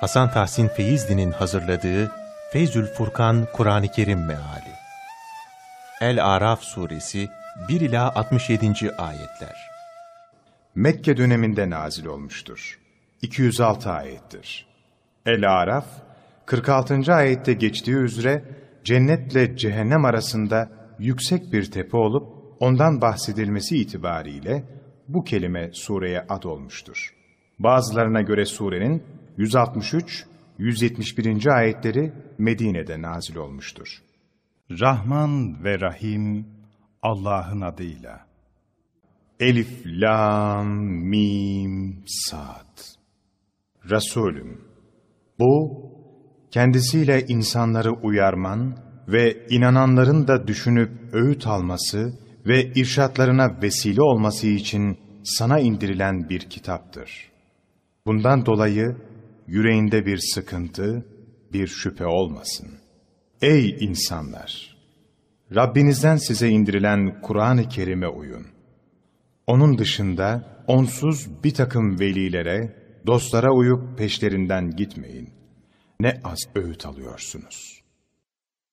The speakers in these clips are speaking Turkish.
Hasan Tahsin Feyzli'nin hazırladığı Feyzül Furkan Kur'an-ı Kerim Meali El-Araf Suresi 1 ila 67. ayetler. Mekke döneminde nazil olmuştur. 206 ayettir. El-Araf 46. ayette geçtiği üzere cennetle cehennem arasında yüksek bir tepe olup ondan bahsedilmesi itibariyle bu kelime sureye ad olmuştur. Bazılarına göre surenin 163, 171. ayetleri Medine'de nazil olmuştur. Rahman ve Rahim Allah'ın adıyla. Elif, Lam, Mim, Sad. Resulüm, bu kendisiyle insanları uyarman ve inananların da düşünüp öğüt alması ve irşatlarına vesile olması için sana indirilen bir kitaptır. Bundan dolayı yüreğinde bir sıkıntı, bir şüphe olmasın. Ey insanlar! Rabbinizden size indirilen Kur'an-ı Kerim'e uyun. Onun dışında onsuz bir takım velilere, dostlara uyup peşlerinden gitmeyin. Ne az öğüt alıyorsunuz.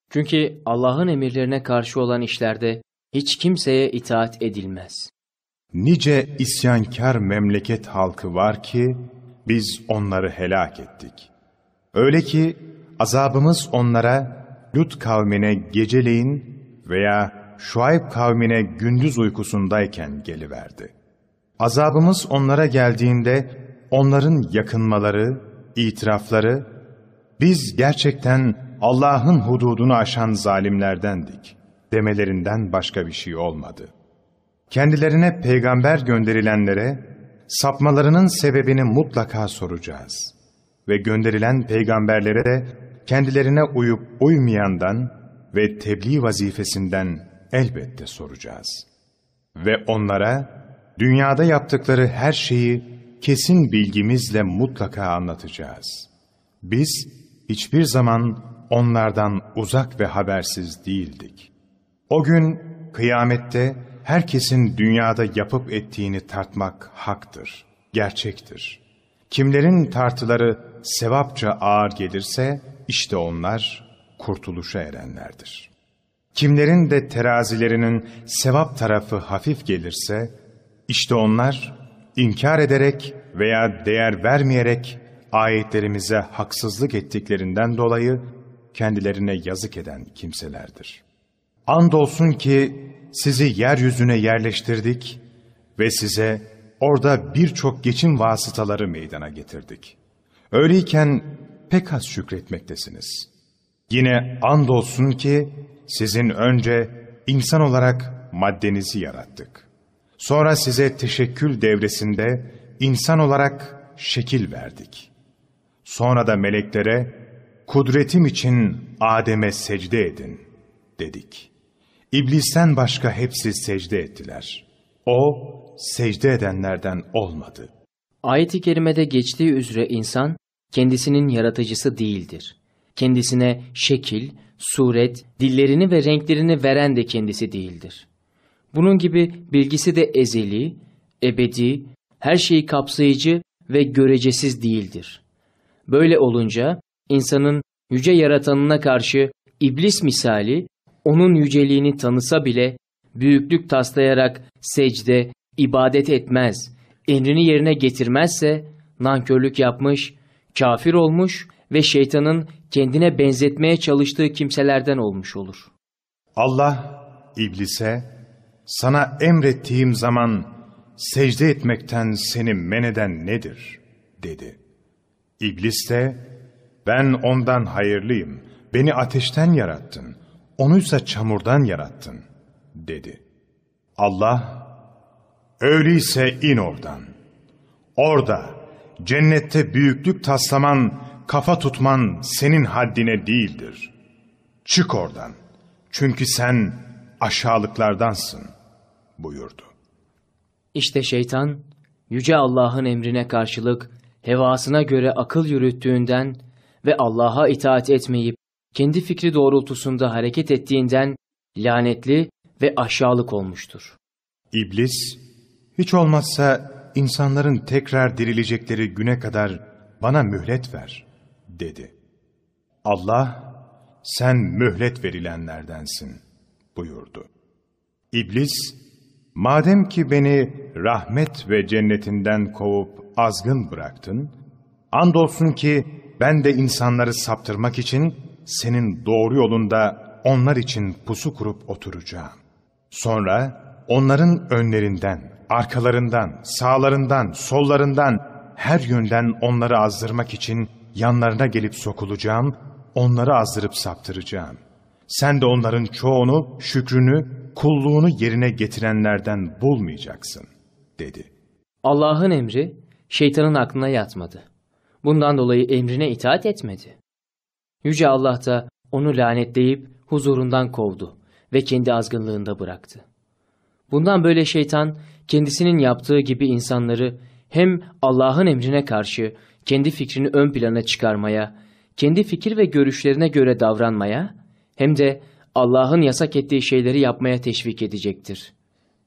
Çünkü Allah'ın emirlerine karşı olan işlerde hiç kimseye itaat edilmez. Nice isyankar memleket halkı var ki, biz onları helak ettik. Öyle ki azabımız onlara Lut kavmine geceleyin veya Şuayb kavmine gündüz uykusundayken geliverdi. Azabımız onlara geldiğinde onların yakınmaları, itirafları, biz gerçekten Allah'ın hududunu aşan zalimlerdendik demelerinden başka bir şey olmadı. Kendilerine peygamber gönderilenlere, sapmalarının sebebini mutlaka soracağız. Ve gönderilen peygamberlere de kendilerine uyup uymayandan ve tebliğ vazifesinden elbette soracağız. Ve onlara dünyada yaptıkları her şeyi kesin bilgimizle mutlaka anlatacağız. Biz hiçbir zaman onlardan uzak ve habersiz değildik. O gün kıyamette herkesin dünyada yapıp ettiğini tartmak haktır, gerçektir. Kimlerin tartıları sevapça ağır gelirse, işte onlar kurtuluşa erenlerdir. Kimlerin de terazilerinin sevap tarafı hafif gelirse, işte onlar inkar ederek veya değer vermeyerek ayetlerimize haksızlık ettiklerinden dolayı kendilerine yazık eden kimselerdir. Andolsun ki sizi yeryüzüne yerleştirdik ve size orada birçok geçim vasıtaları meydana getirdik. Öyleyken pek az şükretmektesiniz. Yine andolsun ki sizin önce insan olarak maddenizi yarattık. Sonra size teşekkül devresinde insan olarak şekil verdik. Sonra da meleklere kudretim için Adem'e secde edin dedik. İblisten başka hepsi secde ettiler. O, secde edenlerden olmadı. Ayet-i kerimede geçtiği üzere insan, kendisinin yaratıcısı değildir. Kendisine şekil, suret, dillerini ve renklerini veren de kendisi değildir. Bunun gibi bilgisi de ezeli, ebedi, her şeyi kapsayıcı ve görecesiz değildir. Böyle olunca insanın yüce yaratanına karşı iblis misali onun yüceliğini tanısa bile büyüklük taslayarak secde, ibadet etmez, emrini yerine getirmezse nankörlük yapmış, kafir olmuş ve şeytanın kendine benzetmeye çalıştığı kimselerden olmuş olur. Allah iblise sana emrettiğim zaman secde etmekten seni men eden nedir? dedi. İblis de ben ondan hayırlıyım, beni ateşten yarattın, onuysa çamurdan yarattın, dedi. Allah, öyleyse in oradan. Orada, cennette büyüklük taslaman, kafa tutman senin haddine değildir. Çık oradan, çünkü sen aşağılıklardansın, buyurdu. İşte şeytan, Yüce Allah'ın emrine karşılık, hevasına göre akıl yürüttüğünden ve Allah'a itaat etmeyip kendi fikri doğrultusunda hareket ettiğinden lanetli ve aşağılık olmuştur. İblis, hiç olmazsa insanların tekrar dirilecekleri güne kadar bana mühlet ver dedi. Allah, sen mühlet verilenlerdensin buyurdu. İblis, madem ki beni rahmet ve cennetinden kovup azgın bıraktın, andolsun ki ben de insanları saptırmak için senin doğru yolunda onlar için pusu kurup oturacağım. Sonra onların önlerinden, arkalarından, sağlarından, sollarından, her yönden onları azdırmak için yanlarına gelip sokulacağım, onları azdırıp saptıracağım. Sen de onların çoğunu, şükrünü, kulluğunu yerine getirenlerden bulmayacaksın, dedi. Allah'ın emri şeytanın aklına yatmadı. Bundan dolayı emrine itaat etmedi. Yüce Allah da onu lanetleyip huzurundan kovdu ve kendi azgınlığında bıraktı. Bundan böyle şeytan kendisinin yaptığı gibi insanları hem Allah'ın emrine karşı kendi fikrini ön plana çıkarmaya, kendi fikir ve görüşlerine göre davranmaya, hem de Allah'ın yasak ettiği şeyleri yapmaya teşvik edecektir.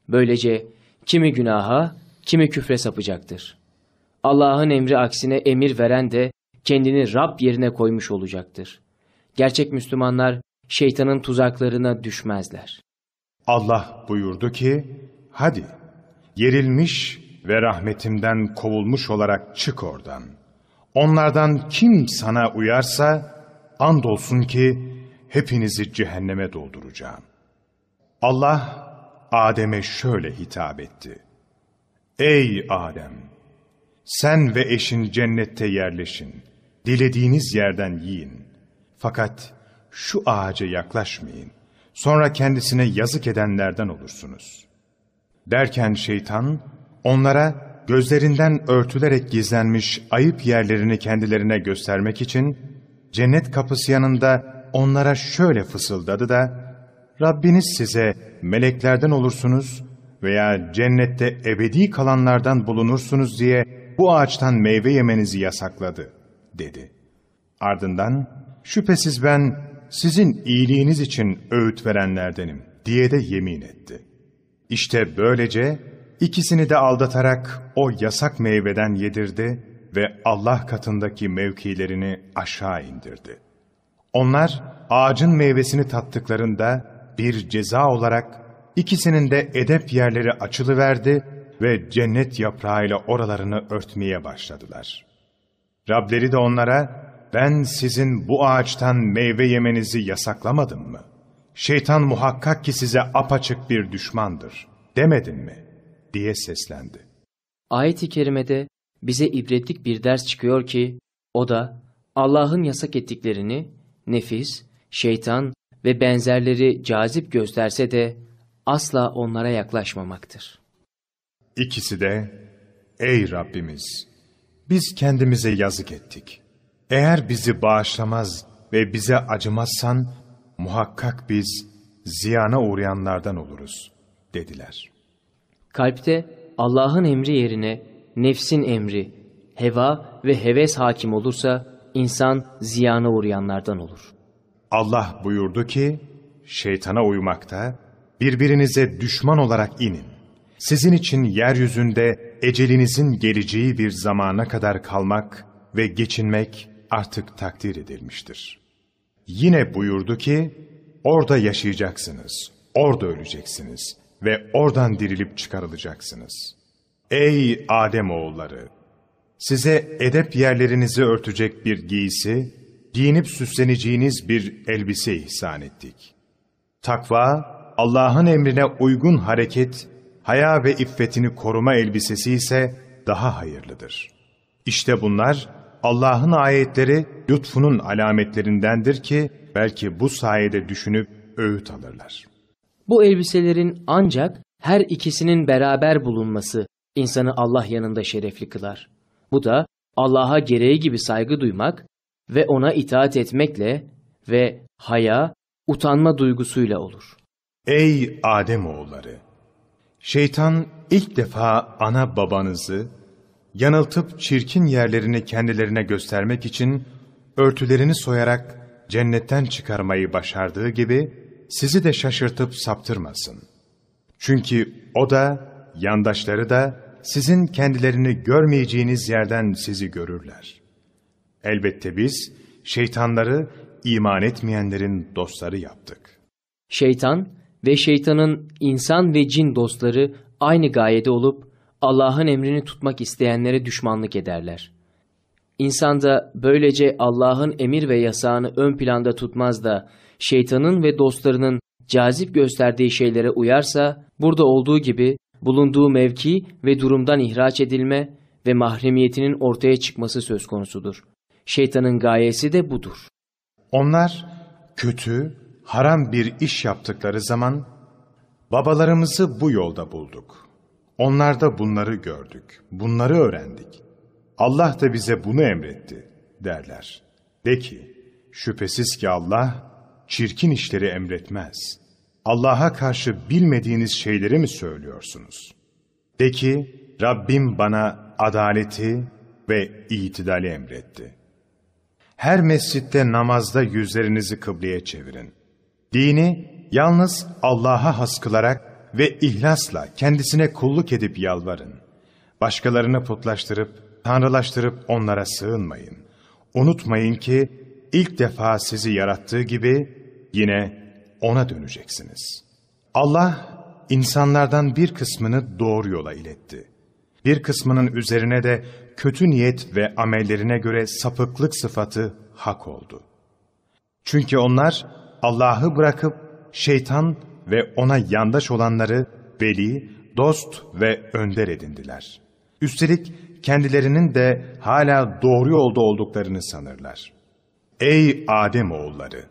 Böylece kimi günaha, kimi küfre sapacaktır. Allah'ın emri aksine emir veren de kendini Rab yerine koymuş olacaktır. Gerçek Müslümanlar şeytanın tuzaklarına düşmezler. Allah buyurdu ki, hadi yerilmiş ve rahmetimden kovulmuş olarak çık oradan. Onlardan kim sana uyarsa, andolsun ki hepinizi cehenneme dolduracağım. Allah Adem'e şöyle hitap etti. Ey Adem! Sen ve eşin cennette yerleşin. Dilediğiniz yerden yiyin. Fakat şu ağaca yaklaşmayın. Sonra kendisine yazık edenlerden olursunuz. Derken şeytan onlara gözlerinden örtülerek gizlenmiş ayıp yerlerini kendilerine göstermek için cennet kapısı yanında onlara şöyle fısıldadı da Rabbiniz size meleklerden olursunuz veya cennette ebedi kalanlardan bulunursunuz diye bu ağaçtan meyve yemenizi yasakladı dedi. Ardından şüphesiz ben sizin iyiliğiniz için öğüt verenlerdenim diye de yemin etti. İşte böylece ikisini de aldatarak o yasak meyveden yedirdi ve Allah katındaki mevkilerini aşağı indirdi. Onlar ağacın meyvesini tattıklarında bir ceza olarak ikisinin de edep yerleri açılıverdi ve cennet yaprağıyla oralarını örtmeye başladılar. Rableri de onlara, ben sizin bu ağaçtan meyve yemenizi yasaklamadım mı? Şeytan muhakkak ki size apaçık bir düşmandır, demedin mi? diye seslendi. Ayet-i kerimede bize ibretlik bir ders çıkıyor ki, o da Allah'ın yasak ettiklerini nefis, şeytan ve benzerleri cazip gösterse de asla onlara yaklaşmamaktır. İkisi de, ey Rabbimiz, biz kendimize yazık ettik. Eğer bizi bağışlamaz ve bize acımazsan, muhakkak biz ziyana uğrayanlardan oluruz, dediler. Kalpte Allah'ın emri yerine nefsin emri, heva ve heves hakim olursa, insan ziyana uğrayanlardan olur. Allah buyurdu ki, şeytana uymakta, birbirinize düşman olarak inin. Sizin için yeryüzünde ecelinizin geleceği bir zamana kadar kalmak ve geçinmek artık takdir edilmiştir. Yine buyurdu ki, orada yaşayacaksınız, orada öleceksiniz ve oradan dirilip çıkarılacaksınız. Ey Adem oğulları! Size edep yerlerinizi örtecek bir giysi, giyinip süsleneceğiniz bir elbise ihsan ettik. Takva, Allah'ın emrine uygun hareket, haya ve iffetini koruma elbisesi ise daha hayırlıdır. İşte bunlar, Allah'ın ayetleri lütfunun alametlerindendir ki, belki bu sayede düşünüp öğüt alırlar. Bu elbiselerin ancak her ikisinin beraber bulunması insanı Allah yanında şerefli kılar. Bu da Allah'a gereği gibi saygı duymak ve ona itaat etmekle ve haya, utanma duygusuyla olur. Ey Adem oğulları! Şeytan ilk defa ana babanızı yanıltıp çirkin yerlerini kendilerine göstermek için örtülerini soyarak cennetten çıkarmayı başardığı gibi sizi de şaşırtıp saptırmasın. Çünkü o da, yandaşları da sizin kendilerini görmeyeceğiniz yerden sizi görürler. Elbette biz şeytanları iman etmeyenlerin dostları yaptık. Şeytan ve şeytanın insan ve cin dostları aynı gayede olup Allah'ın emrini tutmak isteyenlere düşmanlık ederler. İnsan da böylece Allah'ın emir ve yasağını ön planda tutmaz da şeytanın ve dostlarının cazip gösterdiği şeylere uyarsa, burada olduğu gibi bulunduğu mevki ve durumdan ihraç edilme ve mahremiyetinin ortaya çıkması söz konusudur. Şeytanın gayesi de budur. Onlar kötü, haram bir iş yaptıkları zaman, babalarımızı bu yolda bulduk. Onlarda bunları gördük, bunları öğrendik. Allah da bize bunu emretti derler. De ki, şüphesiz ki Allah çirkin işleri emretmez. Allah'a karşı bilmediğiniz şeyleri mi söylüyorsunuz? De ki, Rabbim bana adaleti ve itidali emretti. Her mescitte namazda yüzlerinizi kıbleye çevirin. Dini yalnız Allah'a has kılarak ve ihlasla kendisine kulluk edip yalvarın. Başkalarını putlaştırıp, tanrılaştırıp onlara sığınmayın. Unutmayın ki ilk defa sizi yarattığı gibi yine ona döneceksiniz. Allah insanlardan bir kısmını doğru yola iletti. Bir kısmının üzerine de kötü niyet ve amellerine göre sapıklık sıfatı hak oldu. Çünkü onlar Allah'ı bırakıp şeytan ve ona yandaş olanları veli, dost ve önder edindiler. Üstelik kendilerinin de hala doğru yolda olduklarını sanırlar. Ey Adem oğulları!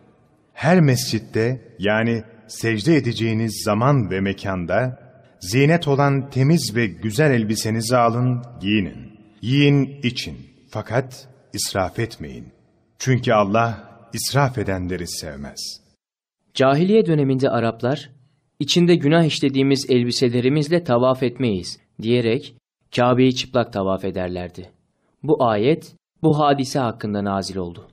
Her mescitte yani secde edeceğiniz zaman ve mekanda zinet olan temiz ve güzel elbisenizi alın, giyinin. Yiyin, için. Fakat israf etmeyin. Çünkü Allah israf edenleri sevmez. Cahiliye döneminde Araplar, içinde günah işlediğimiz elbiselerimizle tavaf etmeyiz diyerek Kabe'yi çıplak tavaf ederlerdi. Bu ayet bu hadise hakkında nazil oldu.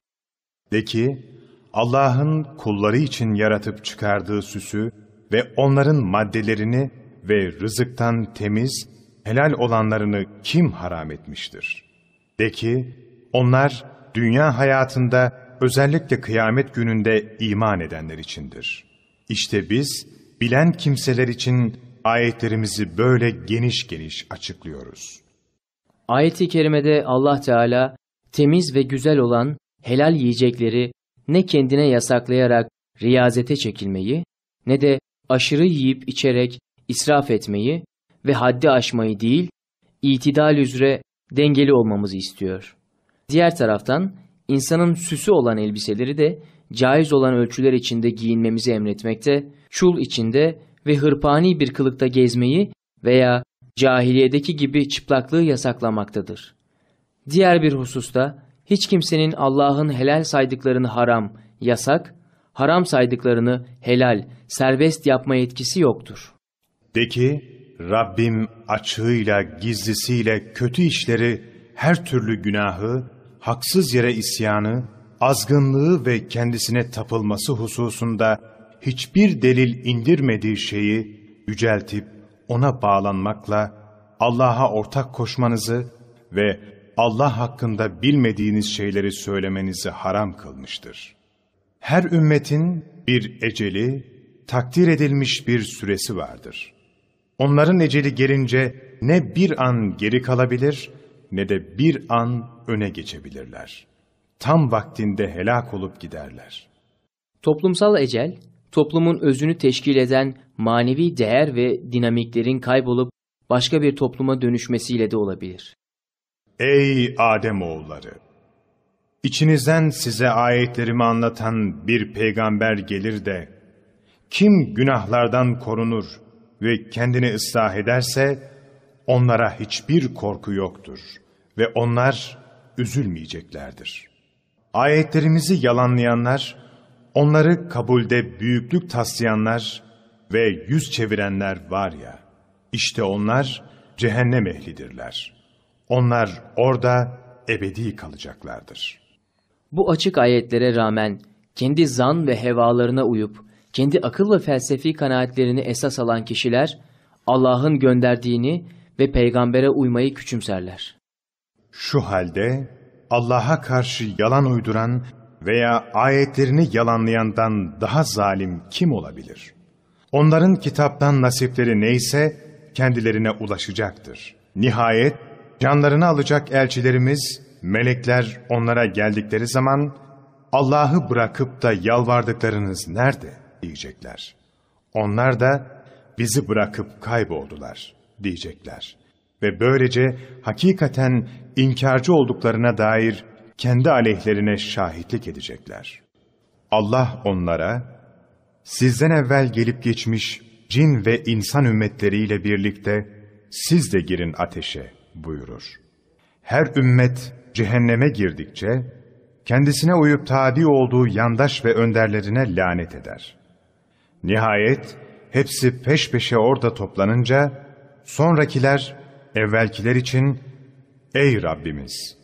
De ki, Allah'ın kulları için yaratıp çıkardığı süsü ve onların maddelerini ve rızıktan temiz, helal olanlarını kim haram etmiştir? De ki, onlar dünya hayatında özellikle kıyamet gününde iman edenler içindir. İşte biz, bilen kimseler için ayetlerimizi böyle geniş geniş açıklıyoruz. Ayet-i kerimede Allah Teala temiz ve güzel olan helal yiyecekleri ne kendine yasaklayarak riyazete çekilmeyi ne de aşırı yiyip içerek israf etmeyi ve haddi aşmayı değil, itidal üzere dengeli olmamızı istiyor. Diğer taraftan insanın süsü olan elbiseleri de caiz olan ölçüler içinde giyinmemizi emretmekte, çul içinde ve hırpani bir kılıkta gezmeyi veya cahiliyedeki gibi çıplaklığı yasaklamaktadır. Diğer bir hususta hiç kimsenin Allah'ın helal saydıklarını haram, yasak, haram saydıklarını helal, serbest yapma etkisi yoktur. De ki, Rabbim açığıyla, gizlisiyle kötü işleri, her türlü günahı, haksız yere isyanı, azgınlığı ve kendisine tapılması hususunda hiçbir delil indirmediği şeyi yüceltip ona bağlanmakla Allah'a ortak koşmanızı ve Allah hakkında bilmediğiniz şeyleri söylemenizi haram kılmıştır. Her ümmetin bir eceli, takdir edilmiş bir süresi vardır. Onların eceli gelince ne bir an geri kalabilir ne de bir an öne geçebilirler. Tam vaktinde helak olup giderler. Toplumsal ecel, toplumun özünü teşkil eden manevi değer ve dinamiklerin kaybolup başka bir topluma dönüşmesiyle de olabilir. Ey Adem oğulları! İçinizden size ayetlerimi anlatan bir peygamber gelir de, kim günahlardan korunur ve kendini ıslah ederse, onlara hiçbir korku yoktur ve onlar üzülmeyeceklerdir. Ayetlerimizi yalanlayanlar, onları kabulde büyüklük taslayanlar ve yüz çevirenler var ya, işte onlar cehennem ehlidirler. Onlar orada ebedi kalacaklardır. Bu açık ayetlere rağmen kendi zan ve hevalarına uyup kendi akıl ve felsefi kanaatlerini esas alan kişiler Allah'ın gönderdiğini ve peygambere uymayı küçümserler. Şu halde Allah'a karşı yalan uyduran veya ayetlerini yalanlayandan daha zalim kim olabilir? Onların kitaptan nasipleri neyse kendilerine ulaşacaktır. Nihayet canlarını alacak elçilerimiz, melekler onlara geldikleri zaman Allah'ı bırakıp da yalvardıklarınız nerede diyecekler. Onlar da bizi bırakıp kayboldular diyecekler. Ve böylece hakikaten inkarcı olduklarına dair kendi aleyhlerine şahitlik edecekler. Allah onlara, sizden evvel gelip geçmiş cin ve insan ümmetleriyle birlikte siz de girin ateşe buyurur. Her ümmet cehenneme girdikçe, kendisine uyup tabi olduğu yandaş ve önderlerine lanet eder. Nihayet hepsi peş peşe orada toplanınca, sonrakiler evvelkiler için, Ey Rabbimiz!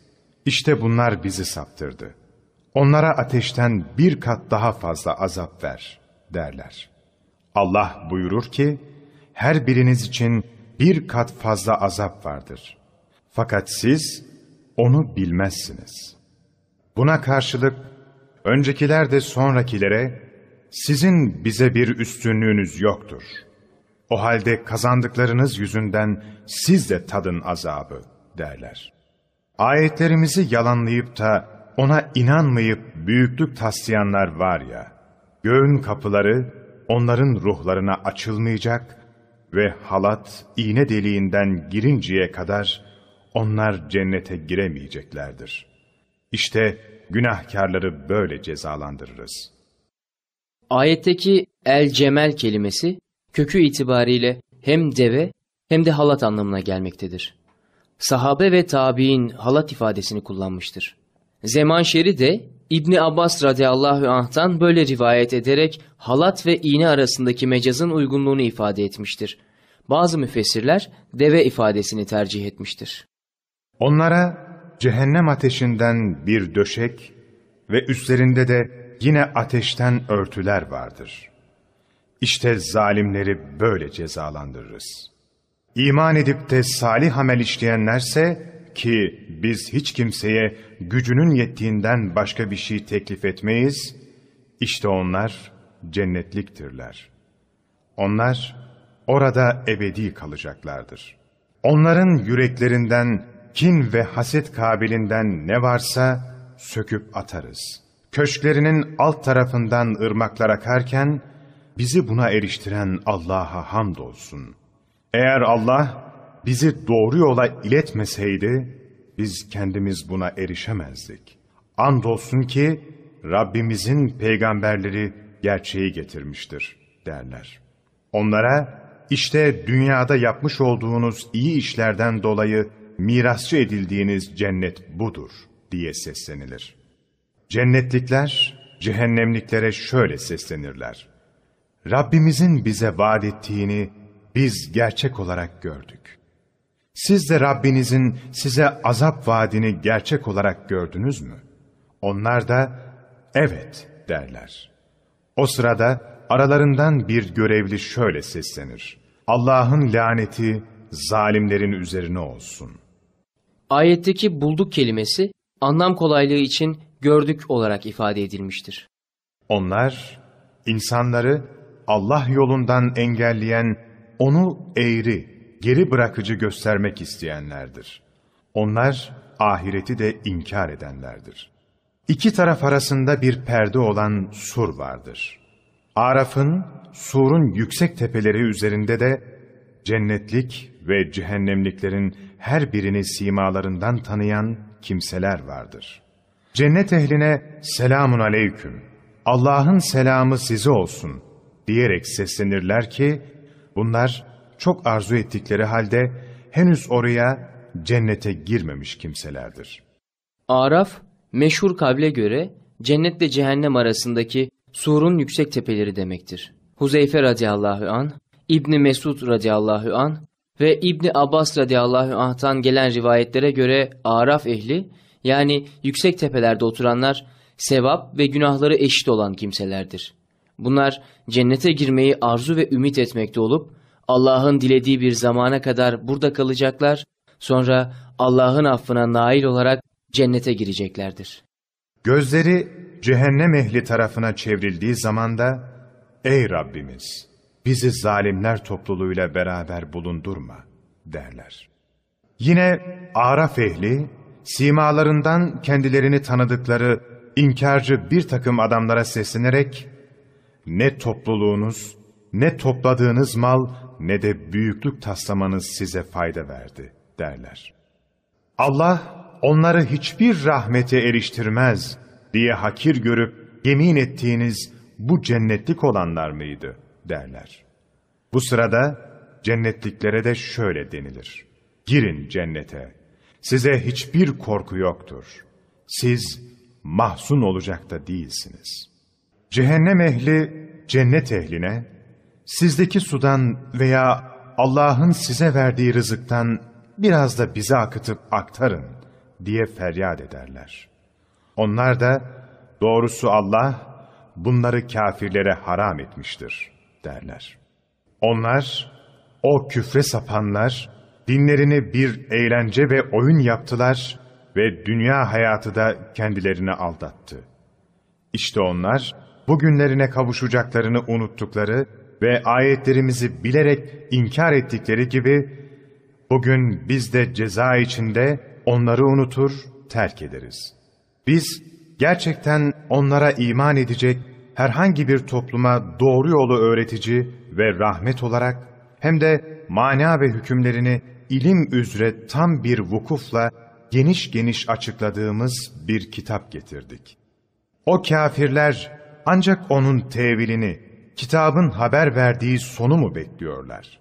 İşte bunlar bizi saptırdı. Onlara ateşten bir kat daha fazla azap ver, derler. Allah buyurur ki, her biriniz için bir kat fazla azap vardır. Fakat siz onu bilmezsiniz. Buna karşılık, öncekiler de sonrakilere, sizin bize bir üstünlüğünüz yoktur. O halde kazandıklarınız yüzünden siz de tadın azabı, derler. Ayetlerimizi yalanlayıp da ona inanmayıp büyüklük taslayanlar var ya, göğün kapıları onların ruhlarına açılmayacak ve halat iğne deliğinden girinceye kadar onlar cennete giremeyeceklerdir. İşte günahkarları böyle cezalandırırız. Ayetteki el cemel kelimesi kökü itibariyle hem deve hem de halat anlamına gelmektedir. Sahabe ve tabi'in halat ifadesini kullanmıştır. Zemanşeri de İbni Abbas radıyallahu anh'tan böyle rivayet ederek halat ve iğne arasındaki mecazın uygunluğunu ifade etmiştir. Bazı müfessirler deve ifadesini tercih etmiştir. Onlara cehennem ateşinden bir döşek ve üstlerinde de yine ateşten örtüler vardır. İşte zalimleri böyle cezalandırırız. İman edip de salih amel işleyenlerse ki biz hiç kimseye gücünün yettiğinden başka bir şey teklif etmeyiz, işte onlar cennetliktirler. Onlar orada ebedi kalacaklardır. Onların yüreklerinden kin ve haset kabilinden ne varsa söküp atarız. Köşklerinin alt tarafından ırmaklar akarken, bizi buna eriştiren Allah'a hamdolsun. Eğer Allah bizi doğru yola iletmeseydi, biz kendimiz buna erişemezdik. Andolsun ki Rabbimizin peygamberleri gerçeği getirmiştir derler. Onlara işte dünyada yapmış olduğunuz iyi işlerden dolayı mirasçı edildiğiniz cennet budur diye seslenilir. Cennetlikler cehennemliklere şöyle seslenirler. Rabbimizin bize vaat ettiğini biz gerçek olarak gördük. Siz de Rabbinizin size azap vaadini gerçek olarak gördünüz mü? Onlar da evet derler. O sırada aralarından bir görevli şöyle seslenir. Allah'ın laneti zalimlerin üzerine olsun. Ayetteki bulduk kelimesi anlam kolaylığı için gördük olarak ifade edilmiştir. Onlar insanları Allah yolundan engelleyen, onu eğri, geri bırakıcı göstermek isteyenlerdir. Onlar ahireti de inkar edenlerdir. İki taraf arasında bir perde olan sur vardır. Araf'ın, surun yüksek tepeleri üzerinde de cennetlik ve cehennemliklerin her birini simalarından tanıyan kimseler vardır. Cennet ehline selamun aleyküm, Allah'ın selamı size olsun diyerek seslenirler ki, bunlar çok arzu ettikleri halde henüz oraya cennete girmemiş kimselerdir. Araf, meşhur kavle göre cennetle cehennem arasındaki surun yüksek tepeleri demektir. Huzeyfe radıyallahu an, İbni Mesud radıyallahu an ve İbni Abbas radıyallahu anh'tan gelen rivayetlere göre Araf ehli yani yüksek tepelerde oturanlar sevap ve günahları eşit olan kimselerdir. Bunlar cennete girmeyi arzu ve ümit etmekte olup Allah'ın dilediği bir zamana kadar burada kalacaklar, sonra Allah'ın affına nail olarak cennete gireceklerdir. Gözleri cehennem ehli tarafına çevrildiği zaman da, Ey Rabbimiz! Bizi zalimler topluluğuyla beraber bulundurma derler. Yine Araf ehli, simalarından kendilerini tanıdıkları inkarcı bir takım adamlara seslenerek, ne topluluğunuz, ne topladığınız mal, ne de büyüklük taslamanız size fayda verdi derler. Allah onları hiçbir rahmete eriştirmez diye hakir görüp yemin ettiğiniz bu cennetlik olanlar mıydı derler. Bu sırada cennetliklere de şöyle denilir. Girin cennete. Size hiçbir korku yoktur. Siz mahzun olacak da değilsiniz. Cehennem ehli cennet ehline, sizdeki sudan veya Allah'ın size verdiği rızıktan biraz da bize akıtıp aktarın diye feryat ederler. Onlar da doğrusu Allah bunları kafirlere haram etmiştir derler. Onlar, o küfre sapanlar, dinlerini bir eğlence ve oyun yaptılar ve dünya hayatı da kendilerini aldattı. İşte onlar, bugünlerine kavuşacaklarını unuttukları ve ayetlerimizi bilerek inkar ettikleri gibi, bugün biz de ceza içinde onları unutur, terk ederiz. Biz gerçekten onlara iman edecek herhangi bir topluma doğru yolu öğretici ve rahmet olarak hem de mana ve hükümlerini ilim üzere tam bir vukufla geniş geniş açıkladığımız bir kitap getirdik. O kafirler ancak onun tevilini, kitabın haber verdiği sonu mu bekliyorlar?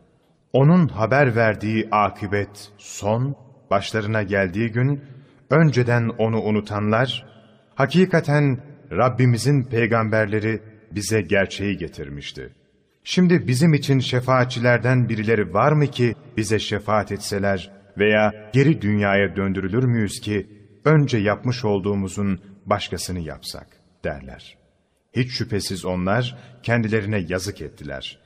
Onun haber verdiği akıbet, son, başlarına geldiği gün, önceden onu unutanlar, hakikaten Rabbimizin peygamberleri bize gerçeği getirmişti. Şimdi bizim için şefaatçilerden birileri var mı ki bize şefaat etseler veya geri dünyaya döndürülür müyüz ki önce yapmış olduğumuzun başkasını yapsak derler. Hiç şüphesiz onlar kendilerine yazık ettiler.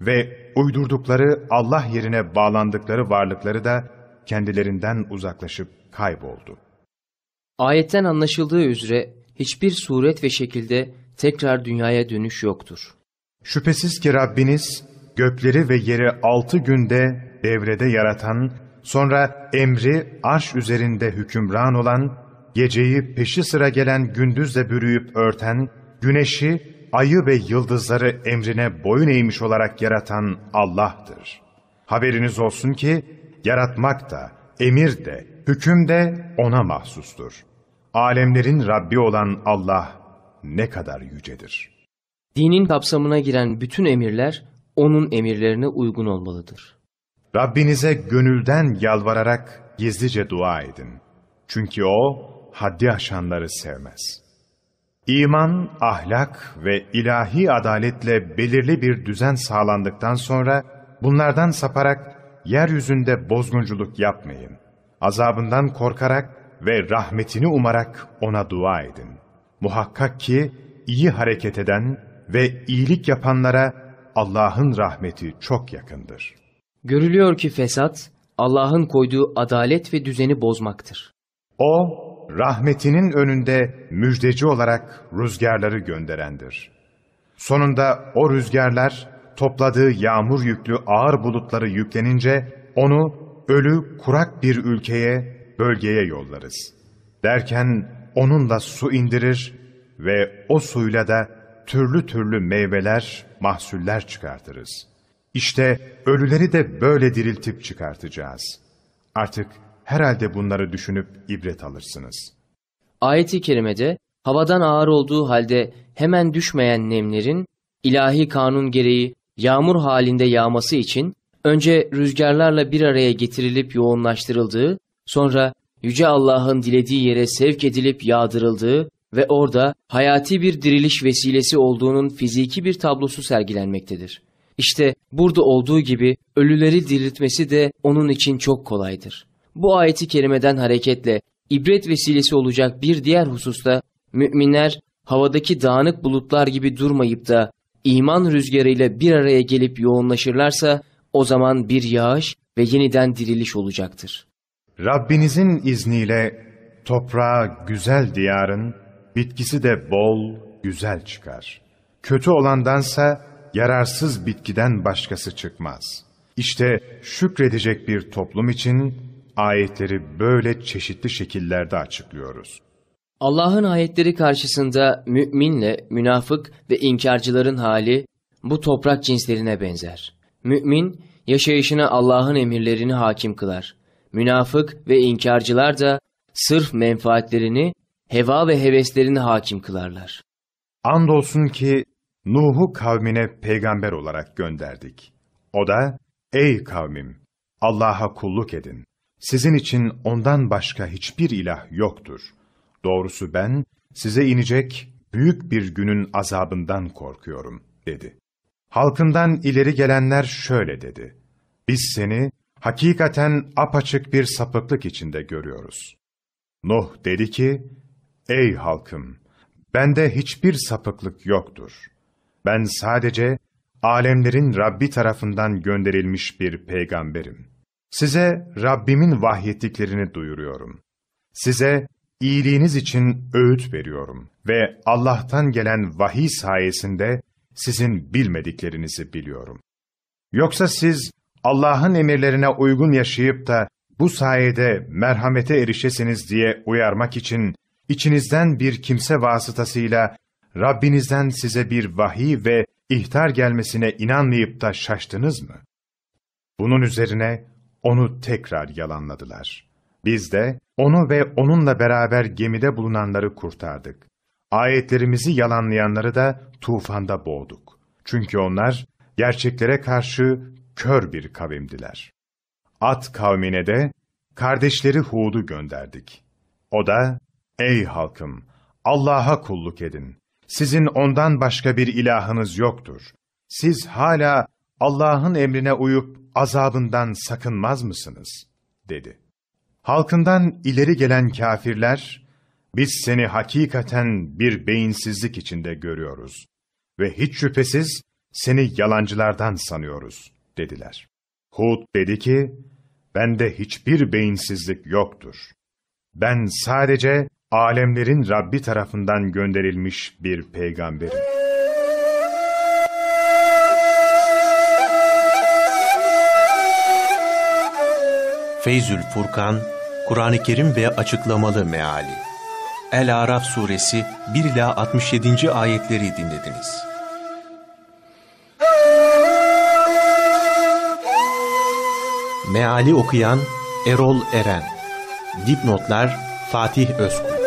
Ve uydurdukları Allah yerine bağlandıkları varlıkları da kendilerinden uzaklaşıp kayboldu. Ayetten anlaşıldığı üzere hiçbir suret ve şekilde tekrar dünyaya dönüş yoktur. Şüphesiz ki Rabbiniz gökleri ve yeri altı günde devrede yaratan, sonra emri arş üzerinde hükümran olan, geceyi peşi sıra gelen gündüzle bürüyüp örten, güneşi, ayı ve yıldızları emrine boyun eğmiş olarak yaratan Allah'tır. Haberiniz olsun ki, yaratmak da, emir de, hüküm de O'na mahsustur. Alemlerin Rabbi olan Allah ne kadar yücedir. Dinin kapsamına giren bütün emirler onun emirlerine uygun olmalıdır. Rabbinize gönülden yalvararak gizlice dua edin. Çünkü O haddi aşanları sevmez. İman, ahlak ve ilahi adaletle belirli bir düzen sağlandıktan sonra bunlardan saparak yeryüzünde bozgunculuk yapmayın. Azabından korkarak ve rahmetini umarak ona dua edin. Muhakkak ki iyi hareket eden ve iyilik yapanlara Allah'ın rahmeti çok yakındır. Görülüyor ki fesat, Allah'ın koyduğu adalet ve düzeni bozmaktır. O, rahmetinin önünde müjdeci olarak rüzgarları gönderendir. Sonunda o rüzgarlar topladığı yağmur yüklü ağır bulutları yüklenince onu ölü kurak bir ülkeye, bölgeye yollarız. Derken onunla su indirir ve o suyla da türlü türlü meyveler, mahsuller çıkartırız. İşte ölüleri de böyle diriltip çıkartacağız. Artık herhalde bunları düşünüp ibret alırsınız. Ayet-i kerimede havadan ağır olduğu halde hemen düşmeyen nemlerin ilahi kanun gereği yağmur halinde yağması için önce rüzgarlarla bir araya getirilip yoğunlaştırıldığı, sonra Yüce Allah'ın dilediği yere sevk edilip yağdırıldığı ve orada hayati bir diriliş vesilesi olduğunun fiziki bir tablosu sergilenmektedir. İşte burada olduğu gibi ölüleri diriltmesi de onun için çok kolaydır. Bu ayeti kerimeden hareketle ibret vesilesi olacak bir diğer hususta müminler havadaki dağınık bulutlar gibi durmayıp da iman rüzgarıyla bir araya gelip yoğunlaşırlarsa o zaman bir yağış ve yeniden diriliş olacaktır. Rabbinizin izniyle Toprağı güzel diyarın, bitkisi de bol, güzel çıkar. Kötü olandansa yararsız bitkiden başkası çıkmaz. İşte şükredecek bir toplum için ayetleri böyle çeşitli şekillerde açıklıyoruz. Allah'ın ayetleri karşısında müminle münafık ve inkarcıların hali bu toprak cinslerine benzer. Mümin yaşayışına Allah'ın emirlerini hakim kılar. Münafık ve inkarcılar da sırf menfaatlerini, heva ve heveslerini hakim kılarlar. Andolsun ki Nuh'u kavmine peygamber olarak gönderdik. O da, ey kavmim, Allah'a kulluk edin. Sizin için ondan başka hiçbir ilah yoktur. Doğrusu ben, size inecek büyük bir günün azabından korkuyorum, dedi. Halkından ileri gelenler şöyle dedi. Biz seni hakikaten apaçık bir sapıklık içinde görüyoruz. Nuh dedi ki, Ey halkım! Bende hiçbir sapıklık yoktur. Ben sadece alemlerin Rabbi tarafından gönderilmiş bir peygamberim. Size Rabbimin vahyettiklerini duyuruyorum. Size iyiliğiniz için öğüt veriyorum ve Allah'tan gelen vahiy sayesinde sizin bilmediklerinizi biliyorum. Yoksa siz Allah'ın emirlerine uygun yaşayıp da bu sayede merhamete erişesiniz diye uyarmak için içinizden bir kimse vasıtasıyla Rabbinizden size bir vahiy ve ihtar gelmesine inanmayıp da şaştınız mı? Bunun üzerine onu tekrar yalanladılar. Biz de onu ve onunla beraber gemide bulunanları kurtardık. Ayetlerimizi yalanlayanları da tufanda boğduk. Çünkü onlar gerçeklere karşı kör bir kavimdiler. At kavmine de kardeşleri Hud'u gönderdik. O da, ey halkım, Allah'a kulluk edin. Sizin ondan başka bir ilahınız yoktur. Siz hala Allah'ın emrine uyup azabından sakınmaz mısınız? dedi. Halkından ileri gelen kafirler, biz seni hakikaten bir beyinsizlik içinde görüyoruz ve hiç şüphesiz seni yalancılardan sanıyoruz, dediler. Hud dedi ki, bende hiçbir beyinsizlik yoktur. Ben sadece alemlerin Rabbi tarafından gönderilmiş bir peygamberim. Feyzül Furkan, Kur'an-ı Kerim ve açıklamalı meali. El-Araf suresi 1 ila 67. ayetleri dinlediniz. Meali okuyan Erol Eren. Dipnotlar Fatih Özkul.